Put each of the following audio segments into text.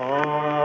Oh.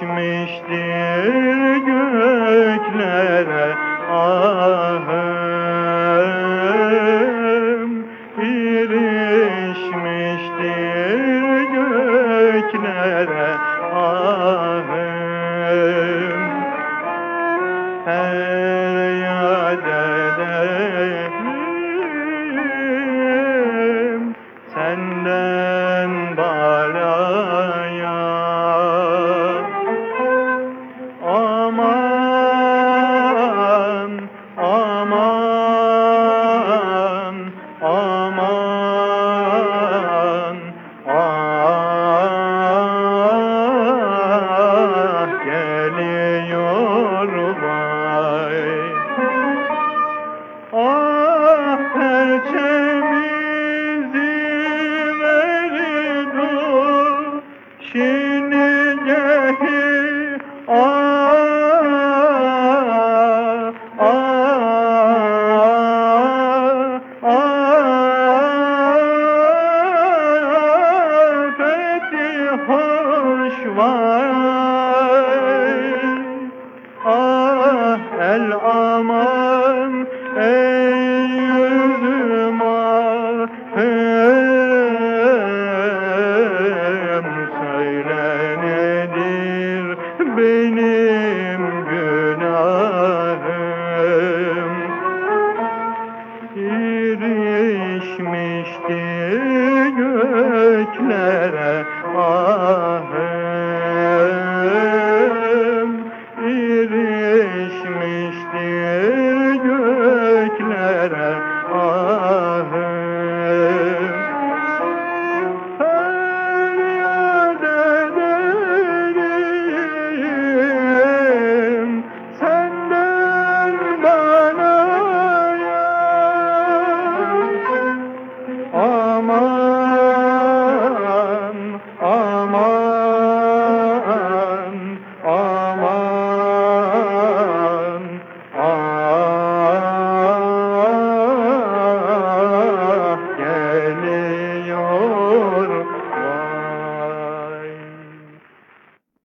İrişmiştir göklere ahım. İrişmiştir göklere ahım. Feryat